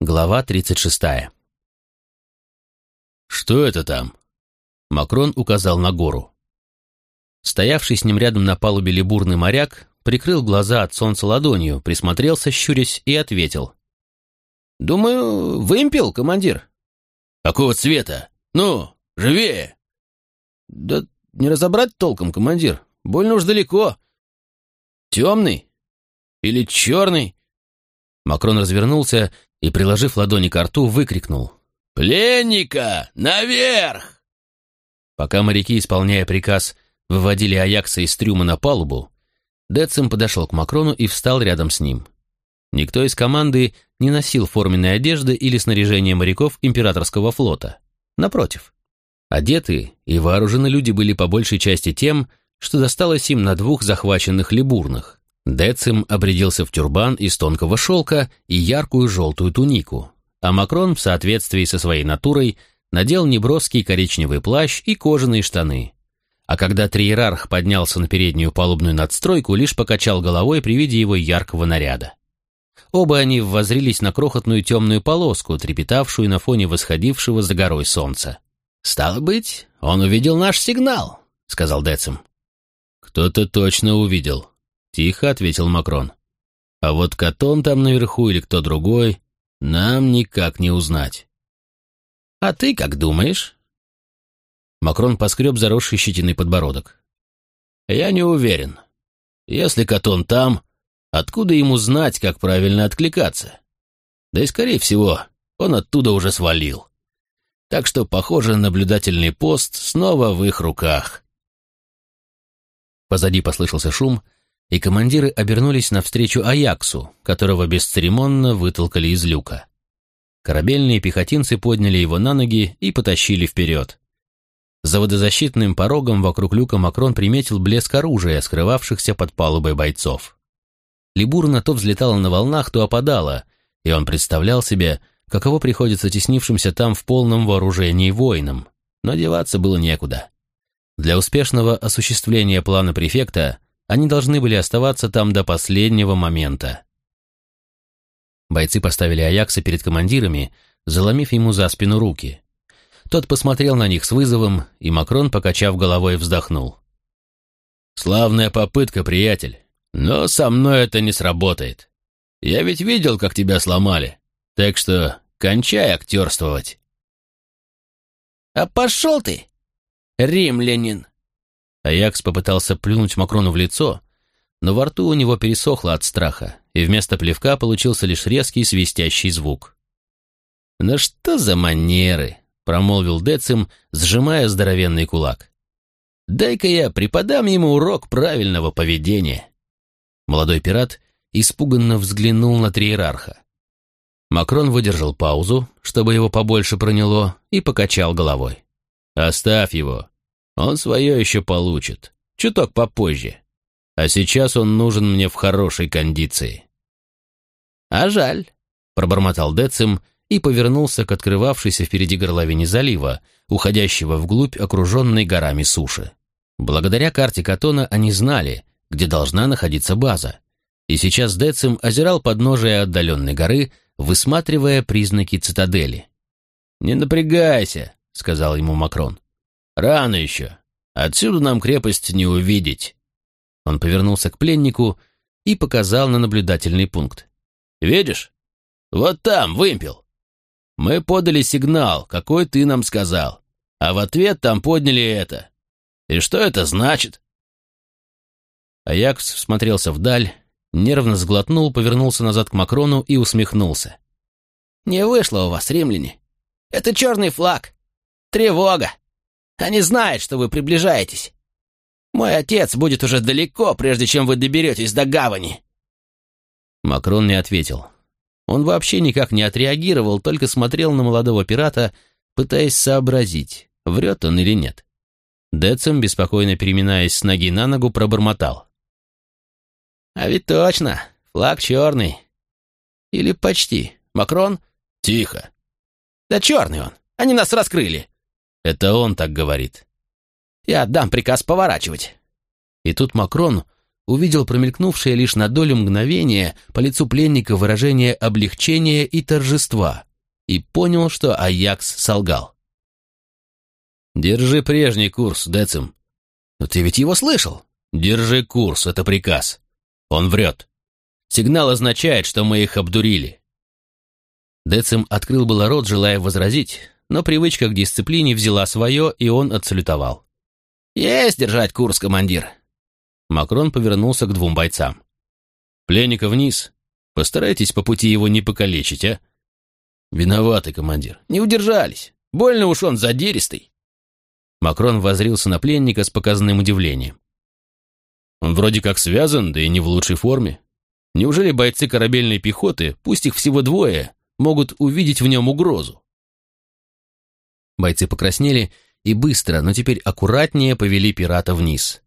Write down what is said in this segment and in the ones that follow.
Глава 36. «Что это там?» Макрон указал на гору. Стоявший с ним рядом на палубе либурный моряк прикрыл глаза от солнца ладонью, присмотрелся, щурясь, и ответил. «Думаю, вымпел, командир». «Какого цвета? Ну, живее!» «Да не разобрать толком, командир. Больно уж далеко. Темный? Или черный?» Макрон развернулся и, приложив ладони к рту, выкрикнул. «Пленника! Наверх!» Пока моряки, исполняя приказ, выводили Аякса из трюма на палубу, Децим подошел к Макрону и встал рядом с ним. Никто из команды не носил форменной одежды или снаряжения моряков императорского флота. Напротив, одетые и вооружены люди были по большей части тем, что досталось им на двух захваченных либурнах. Децим обрядился в тюрбан из тонкого шелка и яркую желтую тунику, а Макрон в соответствии со своей натурой надел неброский коричневый плащ и кожаные штаны. А когда триерарх поднялся на переднюю палубную надстройку, лишь покачал головой при виде его яркого наряда. Оба они воззрились на крохотную темную полоску, трепетавшую на фоне восходившего за горой солнца. «Стало быть, он увидел наш сигнал», — сказал Децим. «Кто-то точно увидел», — тихо ответил Макрон. «А вот Катон там наверху или кто другой, нам никак не узнать». «А ты как думаешь?» Макрон поскреб заросший щетиной подбородок. «Я не уверен. Если Катон там, откуда ему знать, как правильно откликаться? Да и, скорее всего, он оттуда уже свалил. Так что, похоже, наблюдательный пост снова в их руках». Позади послышался шум, и командиры обернулись навстречу Аяксу, которого бесцеремонно вытолкали из люка. Корабельные пехотинцы подняли его на ноги и потащили вперед. За водозащитным порогом вокруг люка Макрон приметил блеск оружия, скрывавшихся под палубой бойцов. Либурна то взлетала на волнах, то опадала, и он представлял себе, каково приходится теснившимся там в полном вооружении воинам, но деваться было некуда. Для успешного осуществления плана префекта они должны были оставаться там до последнего момента. Бойцы поставили Аякса перед командирами, заломив ему за спину руки. Тот посмотрел на них с вызовом, и Макрон, покачав головой, вздохнул. «Славная попытка, приятель, но со мной это не сработает. Я ведь видел, как тебя сломали, так что кончай актерствовать». «А пошел ты, римлянин!» Аякс попытался плюнуть Макрону в лицо, но во рту у него пересохло от страха, и вместо плевка получился лишь резкий свистящий звук. «Ну что за манеры?» — промолвил Децим, сжимая здоровенный кулак. «Дай-ка я преподам ему урок правильного поведения». Молодой пират испуганно взглянул на триерарха. Макрон выдержал паузу, чтобы его побольше проняло, и покачал головой. «Оставь его. Он свое еще получит. Чуток попозже а сейчас он нужен мне в хорошей кондиции». «А жаль», — пробормотал Децим и повернулся к открывавшейся впереди горловине залива, уходящего вглубь окруженной горами суши. Благодаря карте Катона они знали, где должна находиться база, и сейчас Децим озирал подножие отдаленной горы, высматривая признаки цитадели. «Не напрягайся», — сказал ему Макрон. «Рано еще. Отсюда нам крепость не увидеть. Он повернулся к пленнику и показал на наблюдательный пункт. «Видишь? Вот там, вымпел. Мы подали сигнал, какой ты нам сказал, а в ответ там подняли это. И что это значит?» Аякс смотрелся вдаль, нервно сглотнул, повернулся назад к Макрону и усмехнулся. «Не вышло у вас, римляне. Это черный флаг. Тревога. Они знают, что вы приближаетесь. Мой отец будет уже далеко, прежде чем вы доберетесь до гавани». Макрон не ответил. Он вообще никак не отреагировал, только смотрел на молодого пирата, пытаясь сообразить, врет он или нет. Децем, беспокойно переминаясь с ноги на ногу, пробормотал. «А ведь точно, флаг черный. Или почти. Макрон?» «Тихо». «Да черный он, они нас раскрыли». «Это он так говорит». Я отдам приказ поворачивать». И тут Макрон увидел промелькнувшее лишь на долю мгновения по лицу пленника выражение облегчения и торжества и понял, что Аякс солгал. «Держи прежний курс, Децим». «Но ты ведь его слышал?» «Держи курс, это приказ. Он врет. Сигнал означает, что мы их обдурили». Децим открыл было рот, желая возразить, но привычка к дисциплине взяла свое, и он отсалютовал. «Есть держать курс, командир!» Макрон повернулся к двум бойцам. «Пленника вниз. Постарайтесь по пути его не покалечить, а?» «Виноватый, командир. Не удержались. Больно уж он задиристый». Макрон возрился на пленника с показанным удивлением. «Он вроде как связан, да и не в лучшей форме. Неужели бойцы корабельной пехоты, пусть их всего двое, могут увидеть в нем угрозу?» Бойцы покраснели и быстро, но теперь аккуратнее повели пирата вниз.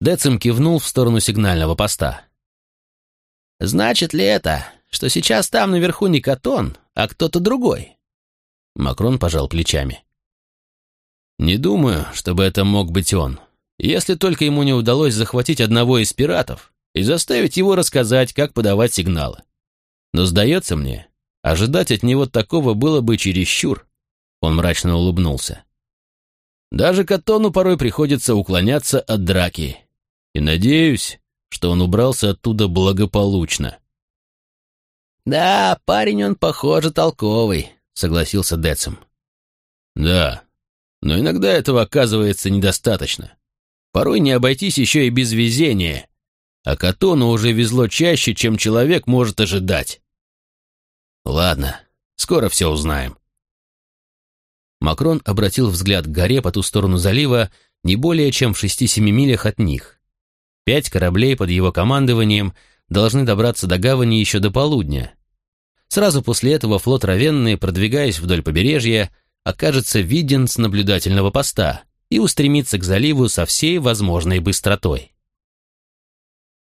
Децим кивнул в сторону сигнального поста. «Значит ли это, что сейчас там наверху не Катон, а кто-то другой?» Макрон пожал плечами. «Не думаю, чтобы это мог быть он. Если только ему не удалось захватить одного из пиратов и заставить его рассказать, как подавать сигналы. Но, сдается мне, ожидать от него такого было бы чересчур». Он мрачно улыбнулся. Даже Катону порой приходится уклоняться от драки. И надеюсь, что он убрался оттуда благополучно. «Да, парень он, похоже, толковый», — согласился Децим. «Да, но иногда этого оказывается недостаточно. Порой не обойтись еще и без везения, а Катону уже везло чаще, чем человек может ожидать. Ладно, скоро все узнаем». Макрон обратил взгляд к горе по ту сторону залива, не более чем в шести-семи милях от них. Пять кораблей под его командованием должны добраться до гавани еще до полудня. Сразу после этого флот Равенны, продвигаясь вдоль побережья, окажется виден с наблюдательного поста и устремится к заливу со всей возможной быстротой.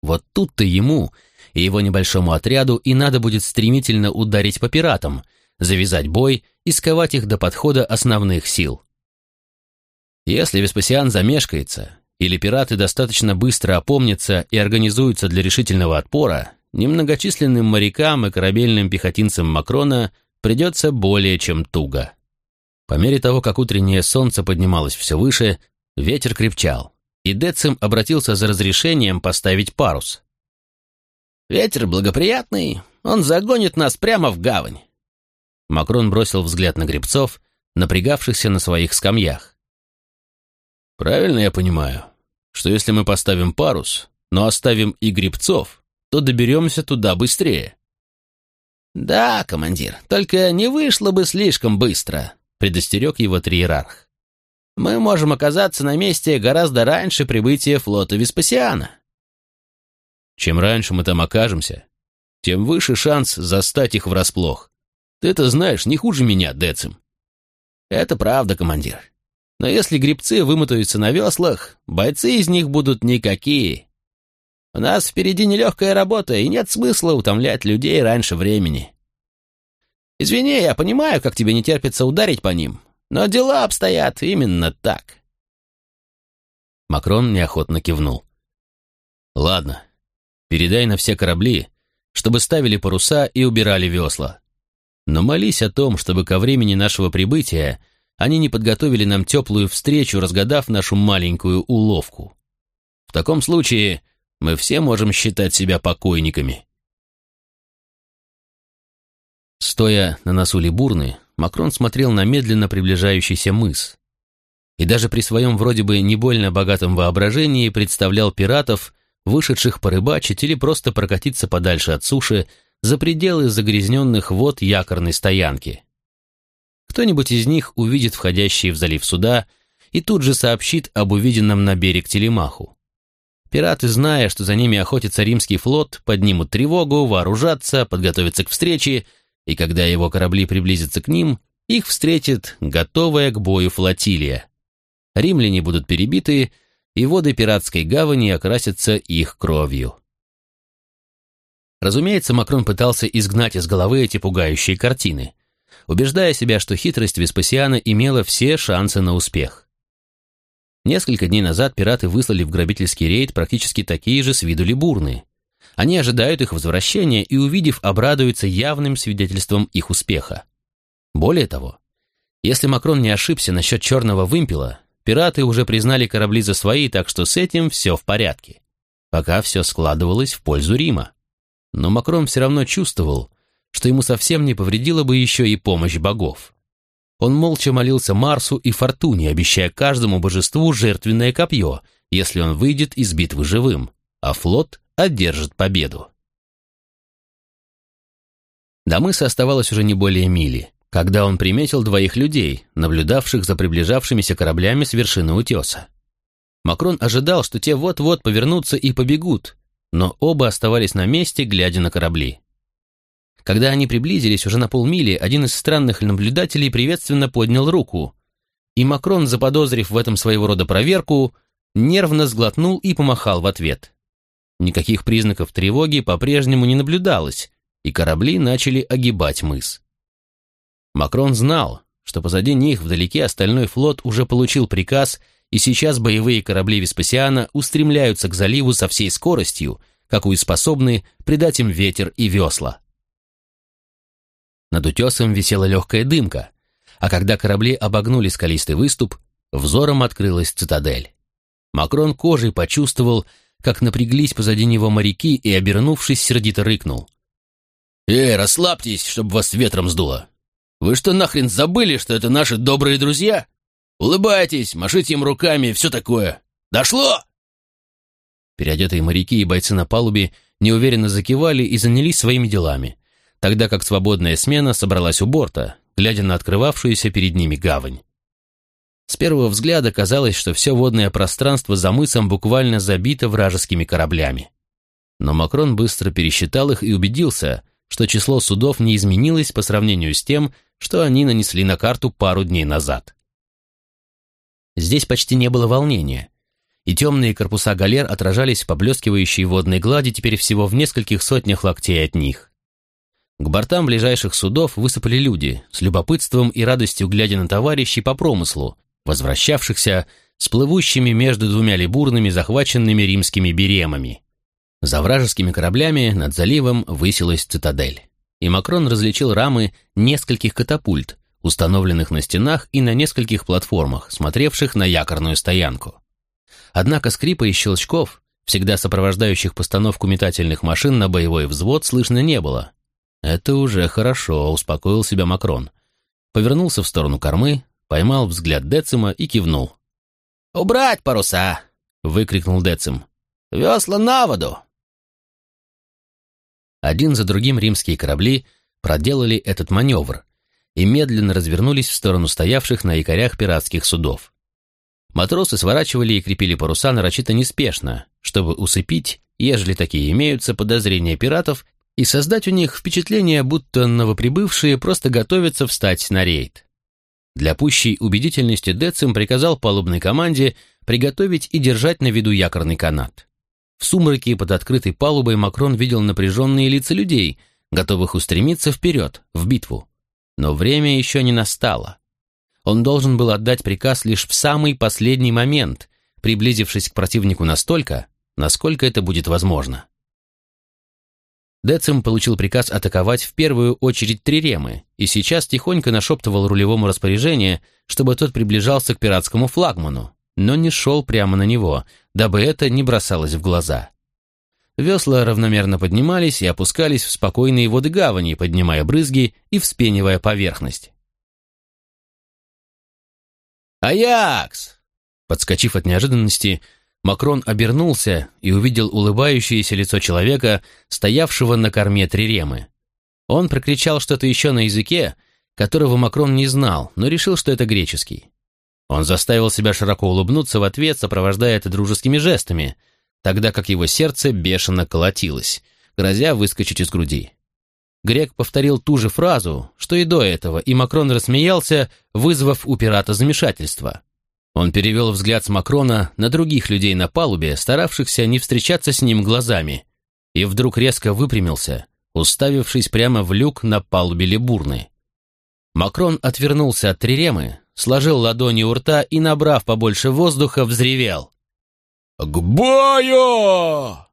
Вот тут-то ему и его небольшому отряду и надо будет стремительно ударить по пиратам, завязать бой и сковать их до подхода основных сил. Если Веспасиан замешкается, или пираты достаточно быстро опомнятся и организуются для решительного отпора, немногочисленным морякам и корабельным пехотинцам Макрона придется более чем туго. По мере того, как утреннее солнце поднималось все выше, ветер крепчал, и Децим обратился за разрешением поставить парус. «Ветер благоприятный, он загонит нас прямо в гавань. Макрон бросил взгляд на гребцов, напрягавшихся на своих скамьях. «Правильно я понимаю, что если мы поставим парус, но оставим и гребцов, то доберемся туда быстрее?» «Да, командир, только не вышло бы слишком быстро», — предостерег его триерарх. «Мы можем оказаться на месте гораздо раньше прибытия флота Веспасиана». «Чем раньше мы там окажемся, тем выше шанс застать их врасплох. Ты это знаешь не хуже меня, Децим. Это правда, командир. Но если грибцы вымотаются на веслах, бойцы из них будут никакие. У нас впереди нелегкая работа, и нет смысла утомлять людей раньше времени. Извини, я понимаю, как тебе не терпится ударить по ним, но дела обстоят именно так. Макрон неохотно кивнул. Ладно, передай на все корабли, чтобы ставили паруса и убирали весла. Но молись о том, чтобы ко времени нашего прибытия они не подготовили нам теплую встречу, разгадав нашу маленькую уловку. В таком случае мы все можем считать себя покойниками. Стоя на носу Либурны, Макрон смотрел на медленно приближающийся мыс. И даже при своем вроде бы не больно богатом воображении представлял пиратов, вышедших порыбачить или просто прокатиться подальше от суши, за пределы загрязненных вод якорной стоянки. Кто-нибудь из них увидит входящие в залив суда и тут же сообщит об увиденном на берег телемаху. Пираты, зная, что за ними охотится римский флот, поднимут тревогу, вооружатся, подготовятся к встрече, и когда его корабли приблизятся к ним, их встретит готовая к бою флотилия. Римляне будут перебиты, и воды пиратской гавани окрасятся их кровью. Разумеется, Макрон пытался изгнать из головы эти пугающие картины, убеждая себя, что хитрость Веспасиана имела все шансы на успех. Несколько дней назад пираты выслали в грабительский рейд практически такие же с виду либурны. Они ожидают их возвращения и, увидев, обрадуются явным свидетельством их успеха. Более того, если Макрон не ошибся насчет черного вымпела, пираты уже признали корабли за свои, так что с этим все в порядке. Пока все складывалось в пользу Рима. Но Макрон все равно чувствовал, что ему совсем не повредила бы еще и помощь богов. Он молча молился Марсу и Фортуне, обещая каждому божеству жертвенное копье, если он выйдет из битвы живым, а флот одержит победу. До мыса оставалось уже не более мили, когда он приметил двоих людей, наблюдавших за приближавшимися кораблями с вершины утеса. Макрон ожидал, что те вот-вот повернутся и побегут, но оба оставались на месте, глядя на корабли. Когда они приблизились уже на полмили, один из странных наблюдателей приветственно поднял руку, и Макрон, заподозрив в этом своего рода проверку, нервно сглотнул и помахал в ответ. Никаких признаков тревоги по-прежнему не наблюдалось, и корабли начали огибать мыс. Макрон знал, что позади них вдалеке остальной флот уже получил приказ, и сейчас боевые корабли Веспасиана устремляются к заливу со всей скоростью, какую способны придать им ветер и весла. Над утесом висела легкая дымка, а когда корабли обогнули скалистый выступ, взором открылась цитадель. Макрон кожей почувствовал, как напряглись позади него моряки и, обернувшись, сердито рыкнул. «Эй, расслабьтесь, чтобы вас ветром сдуло! Вы что нахрен забыли, что это наши добрые друзья? Улыбайтесь, машите им руками все такое! Дошло!» Переодетые моряки и бойцы на палубе неуверенно закивали и занялись своими делами, тогда как свободная смена собралась у борта, глядя на открывавшуюся перед ними гавань. С первого взгляда казалось, что все водное пространство за мысом буквально забито вражескими кораблями. Но Макрон быстро пересчитал их и убедился, что число судов не изменилось по сравнению с тем, что они нанесли на карту пару дней назад. Здесь почти не было волнения, и темные корпуса галер отражались в поблескивающей водной глади теперь всего в нескольких сотнях локтей от них. К бортам ближайших судов высыпали люди, с любопытством и радостью глядя на товарищей по промыслу, возвращавшихся с плывущими между двумя либурными захваченными римскими беремами. За вражескими кораблями над заливом высилась цитадель, и Макрон различил рамы нескольких катапульт, установленных на стенах и на нескольких платформах, смотревших на якорную стоянку. Однако скрипа и щелчков, всегда сопровождающих постановку метательных машин на боевой взвод, слышно не было, «Это уже хорошо», — успокоил себя Макрон. Повернулся в сторону кормы, поймал взгляд Децима и кивнул. «Убрать паруса!» — выкрикнул Децим. «Весла на воду!» Один за другим римские корабли проделали этот маневр и медленно развернулись в сторону стоявших на якорях пиратских судов. Матросы сворачивали и крепили паруса нарочито неспешно, чтобы усыпить, ежели такие имеются, подозрения пиратов и создать у них впечатление, будто новоприбывшие просто готовятся встать на рейд. Для пущей убедительности Децим приказал палубной команде приготовить и держать на виду якорный канат. В сумраке под открытой палубой Макрон видел напряженные лица людей, готовых устремиться вперед, в битву. Но время еще не настало. Он должен был отдать приказ лишь в самый последний момент, приблизившись к противнику настолько, насколько это будет возможно. Децим получил приказ атаковать в первую очередь Триремы и сейчас тихонько нашептывал рулевому распоряжение, чтобы тот приближался к пиратскому флагману, но не шел прямо на него, дабы это не бросалось в глаза. Весла равномерно поднимались и опускались в спокойные воды гавани, поднимая брызги и вспенивая поверхность. «Аякс!» Подскочив от неожиданности, Макрон обернулся и увидел улыбающееся лицо человека, стоявшего на корме Триремы. Он прокричал что-то еще на языке, которого Макрон не знал, но решил, что это греческий. Он заставил себя широко улыбнуться в ответ, сопровождая это дружескими жестами, тогда как его сердце бешено колотилось, грозя выскочить из груди. Грек повторил ту же фразу, что и до этого, и Макрон рассмеялся, вызвав у пирата замешательство. Он перевел взгляд с Макрона на других людей на палубе, старавшихся не встречаться с ним глазами, и вдруг резко выпрямился, уставившись прямо в люк на палубе Лебурны. Макрон отвернулся от Триремы, сложил ладони у рта и, набрав побольше воздуха, взревел. «К бою!»